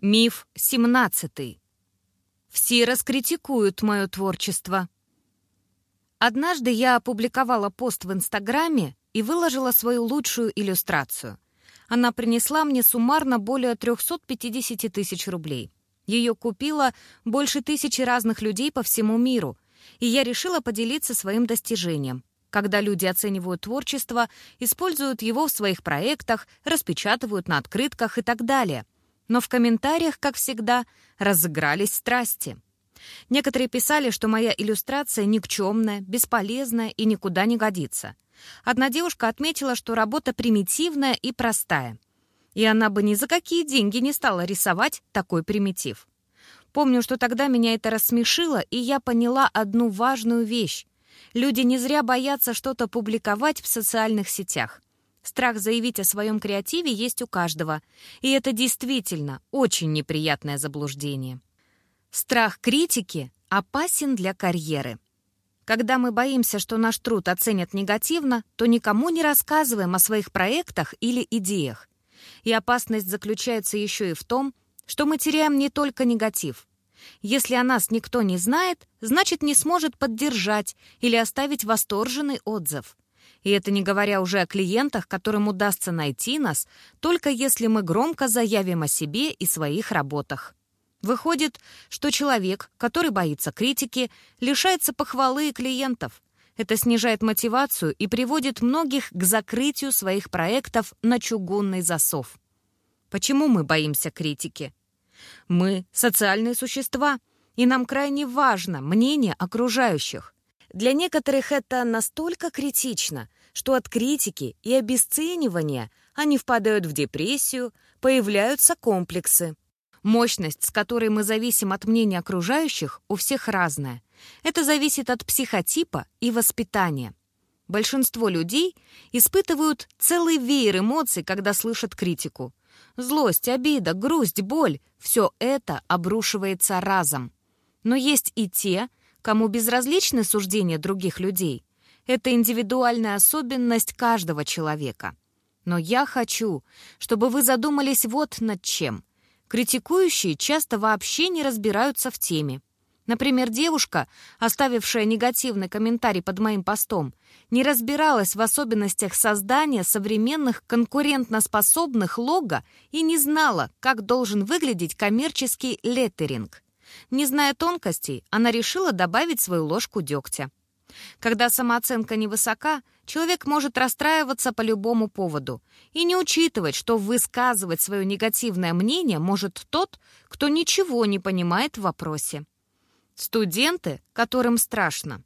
Миф 17. Все раскритикуют мое творчество. Однажды я опубликовала пост в Инстаграме и выложила свою лучшую иллюстрацию. Она принесла мне суммарно более 350 тысяч рублей. Ее купило больше тысячи разных людей по всему миру, и я решила поделиться своим достижением. Когда люди оценивают творчество, используют его в своих проектах, распечатывают на открытках и так далее — но в комментариях, как всегда, разыгрались страсти. Некоторые писали, что моя иллюстрация никчемная, бесполезная и никуда не годится. Одна девушка отметила, что работа примитивная и простая. И она бы ни за какие деньги не стала рисовать такой примитив. Помню, что тогда меня это рассмешило, и я поняла одну важную вещь. Люди не зря боятся что-то публиковать в социальных сетях. Страх заявить о своем креативе есть у каждого, и это действительно очень неприятное заблуждение. Страх критики опасен для карьеры. Когда мы боимся, что наш труд оценят негативно, то никому не рассказываем о своих проектах или идеях. И опасность заключается еще и в том, что мы теряем не только негатив. Если о нас никто не знает, значит не сможет поддержать или оставить восторженный отзыв. И это не говоря уже о клиентах, которым удастся найти нас, только если мы громко заявим о себе и своих работах. Выходит, что человек, который боится критики, лишается похвалы и клиентов. Это снижает мотивацию и приводит многих к закрытию своих проектов на чугунный засов. Почему мы боимся критики? Мы — социальные существа, и нам крайне важно мнение окружающих. Для некоторых это настолько критично, что от критики и обесценивания они впадают в депрессию, появляются комплексы. Мощность, с которой мы зависим от мнения окружающих, у всех разная. Это зависит от психотипа и воспитания. Большинство людей испытывают целый веер эмоций, когда слышат критику. Злость, обида, грусть, боль — все это обрушивается разом. Но есть и те, кому безразличны суждения других людей. Это индивидуальная особенность каждого человека. Но я хочу, чтобы вы задумались вот над чем. Критикующие часто вообще не разбираются в теме. Например, девушка, оставившая негативный комментарий под моим постом, не разбиралась в особенностях создания современных конкурентноспособных лого и не знала, как должен выглядеть коммерческий леттеринг. Не зная тонкостей, она решила добавить свою ложку дегтя. Когда самооценка невысока, человек может расстраиваться по любому поводу и не учитывать, что высказывать свое негативное мнение может тот, кто ничего не понимает в вопросе. Студенты, которым страшно.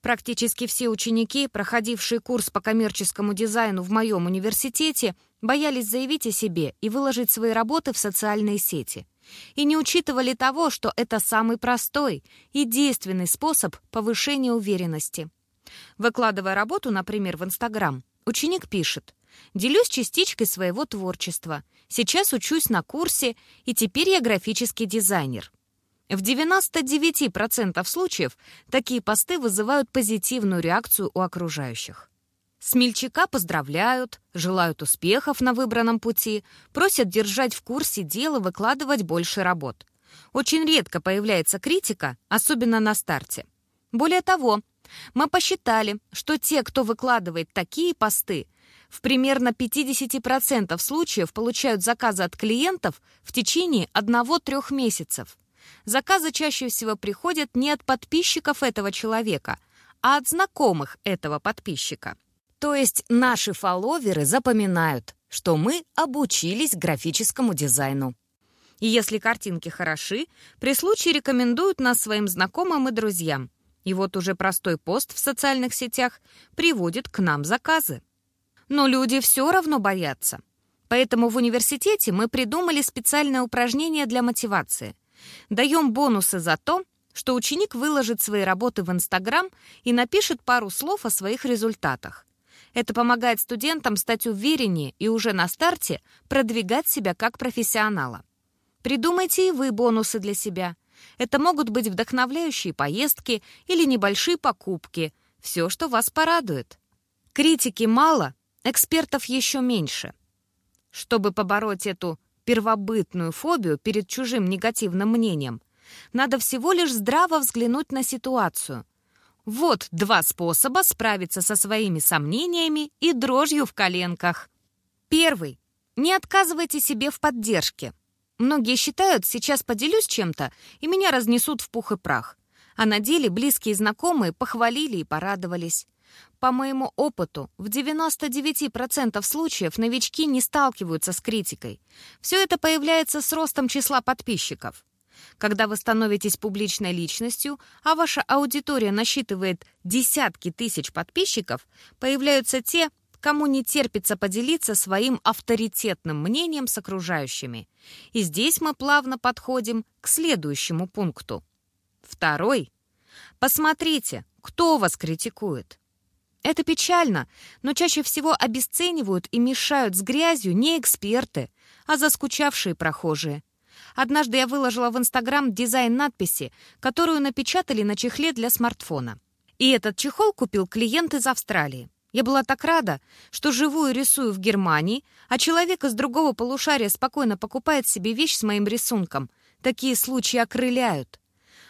Практически все ученики, проходившие курс по коммерческому дизайну в моем университете, боялись заявить о себе и выложить свои работы в социальные сети и не учитывали того, что это самый простой и действенный способ повышения уверенности. Выкладывая работу, например, в Инстаграм, ученик пишет «Делюсь частичкой своего творчества. Сейчас учусь на курсе, и теперь я графический дизайнер». В 99% случаев такие посты вызывают позитивную реакцию у окружающих. Смельчака поздравляют, желают успехов на выбранном пути, просят держать в курсе дела, выкладывать больше работ. Очень редко появляется критика, особенно на старте. Более того, мы посчитали, что те, кто выкладывает такие посты, в примерно 50% случаев получают заказы от клиентов в течение 1-3 месяцев. Заказы чаще всего приходят не от подписчиков этого человека, а от знакомых этого подписчика. То есть наши фолловеры запоминают, что мы обучились графическому дизайну. И если картинки хороши, при случае рекомендуют нас своим знакомым и друзьям. И вот уже простой пост в социальных сетях приводит к нам заказы. Но люди все равно боятся. Поэтому в университете мы придумали специальное упражнение для мотивации. Даем бонусы за то, что ученик выложит свои работы в Инстаграм и напишет пару слов о своих результатах. Это помогает студентам стать увереннее и уже на старте продвигать себя как профессионала. Придумайте и вы бонусы для себя. Это могут быть вдохновляющие поездки или небольшие покупки. Все, что вас порадует. Критики мало, экспертов еще меньше. Чтобы побороть эту первобытную фобию перед чужим негативным мнением. Надо всего лишь здраво взглянуть на ситуацию. Вот два способа справиться со своими сомнениями и дрожью в коленках. Первый. Не отказывайте себе в поддержке. Многие считают, сейчас поделюсь чем-то, и меня разнесут в пух и прах. А на деле близкие и знакомые похвалили и порадовались. По моему опыту, в 99% случаев новички не сталкиваются с критикой. Все это появляется с ростом числа подписчиков. Когда вы становитесь публичной личностью, а ваша аудитория насчитывает десятки тысяч подписчиков, появляются те, кому не терпится поделиться своим авторитетным мнением с окружающими. И здесь мы плавно подходим к следующему пункту. Второй. Посмотрите, кто вас критикует. Это печально, но чаще всего обесценивают и мешают с грязью не эксперты, а заскучавшие прохожие. Однажды я выложила в Инстаграм дизайн надписи, которую напечатали на чехле для смартфона. И этот чехол купил клиент из Австралии. Я была так рада, что живу и рисую в Германии, а человек из другого полушария спокойно покупает себе вещь с моим рисунком. Такие случаи окрыляют.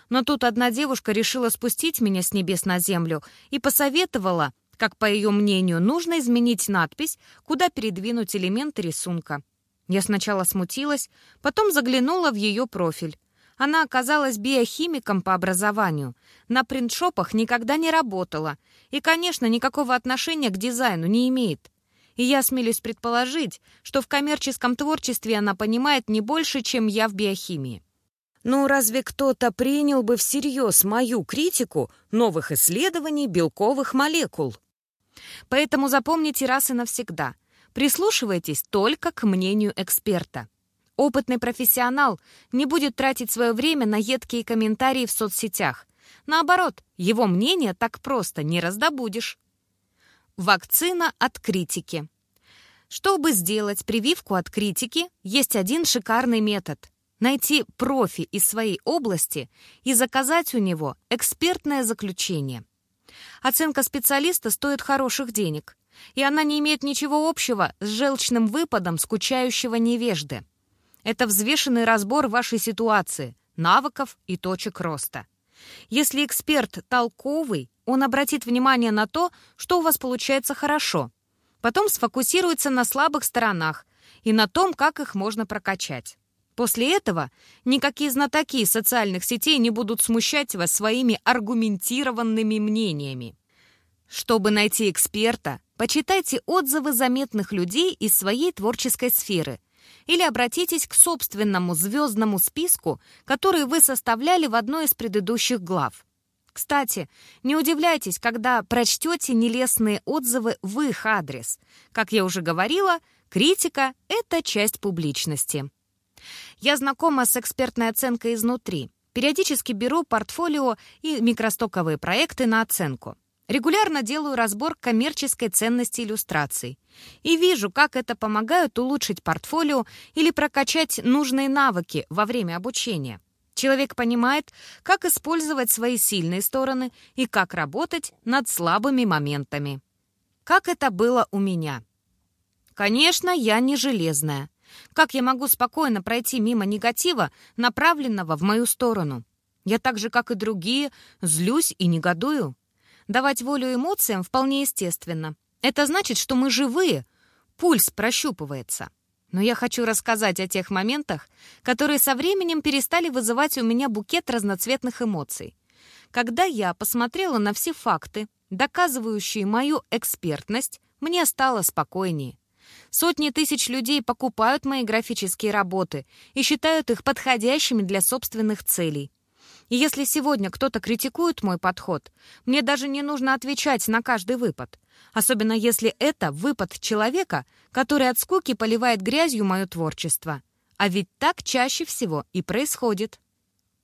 Но тут одна девушка решила спустить меня с небес на землю и посоветовала, как, по ее мнению, нужно изменить надпись, куда передвинуть элементы рисунка. Я сначала смутилась, потом заглянула в ее профиль. Она оказалась биохимиком по образованию, на принтшопах никогда не работала и, конечно, никакого отношения к дизайну не имеет. И я смелюсь предположить, что в коммерческом творчестве она понимает не больше, чем я в биохимии. Ну, разве кто-то принял бы всерьез мою критику новых исследований белковых молекул? Поэтому запомните раз и навсегда. Прислушивайтесь только к мнению эксперта. Опытный профессионал не будет тратить свое время на едкие комментарии в соцсетях. Наоборот, его мнение так просто не раздобудешь. Вакцина от критики. Чтобы сделать прививку от критики, есть один шикарный метод. Найти профи из своей области и заказать у него экспертное заключение. Оценка специалиста стоит хороших денег, и она не имеет ничего общего с желчным выпадом скучающего невежды. Это взвешенный разбор вашей ситуации, навыков и точек роста. Если эксперт толковый, он обратит внимание на то, что у вас получается хорошо. Потом сфокусируется на слабых сторонах и на том, как их можно прокачать. После этого никакие знатоки социальных сетей не будут смущать вас своими аргументированными мнениями. Чтобы найти эксперта, почитайте отзывы заметных людей из своей творческой сферы или обратитесь к собственному звездному списку, который вы составляли в одной из предыдущих глав. Кстати, не удивляйтесь, когда прочтете нелестные отзывы в их адрес. Как я уже говорила, критика — это часть публичности. Я знакома с экспертной оценкой изнутри. Периодически беру портфолио и микростоковые проекты на оценку. Регулярно делаю разбор коммерческой ценности иллюстраций. И вижу, как это помогает улучшить портфолио или прокачать нужные навыки во время обучения. Человек понимает, как использовать свои сильные стороны и как работать над слабыми моментами. Как это было у меня? Конечно, я не железная. Как я могу спокойно пройти мимо негатива, направленного в мою сторону? Я так же, как и другие, злюсь и негодую. Давать волю эмоциям вполне естественно. Это значит, что мы живые, пульс прощупывается. Но я хочу рассказать о тех моментах, которые со временем перестали вызывать у меня букет разноцветных эмоций. Когда я посмотрела на все факты, доказывающие мою экспертность, мне стало спокойнее. Сотни тысяч людей покупают мои графические работы и считают их подходящими для собственных целей. И если сегодня кто-то критикует мой подход, мне даже не нужно отвечать на каждый выпад. Особенно если это выпад человека, который от скуки поливает грязью мое творчество. А ведь так чаще всего и происходит.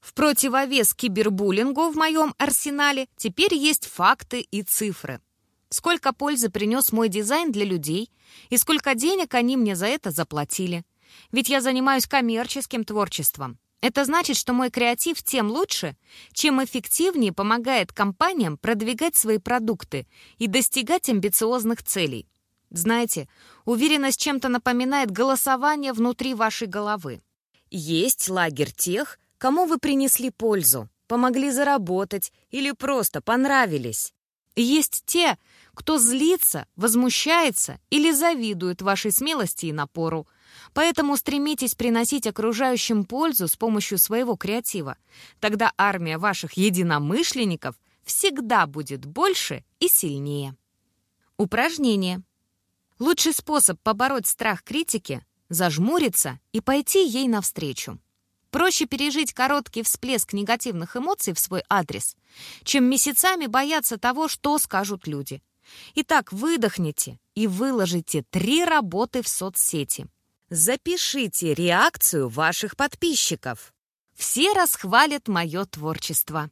В противовес кибербуллингу в моем арсенале теперь есть факты и цифры. Сколько пользы принес мой дизайн для людей и сколько денег они мне за это заплатили. Ведь я занимаюсь коммерческим творчеством. Это значит, что мой креатив тем лучше, чем эффективнее помогает компаниям продвигать свои продукты и достигать амбициозных целей. Знаете, уверенность чем-то напоминает голосование внутри вашей головы. Есть лагерь тех, кому вы принесли пользу, помогли заработать или просто понравились. Есть те, кто злится, возмущается или завидует вашей смелости и напору. Поэтому стремитесь приносить окружающим пользу с помощью своего креатива. Тогда армия ваших единомышленников всегда будет больше и сильнее. Упражнение. Лучший способ побороть страх критики — зажмуриться и пойти ей навстречу. Проще пережить короткий всплеск негативных эмоций в свой адрес, чем месяцами бояться того, что скажут люди. Итак, выдохните и выложите три работы в соцсети. Запишите реакцию ваших подписчиков. Все расхвалят мое творчество.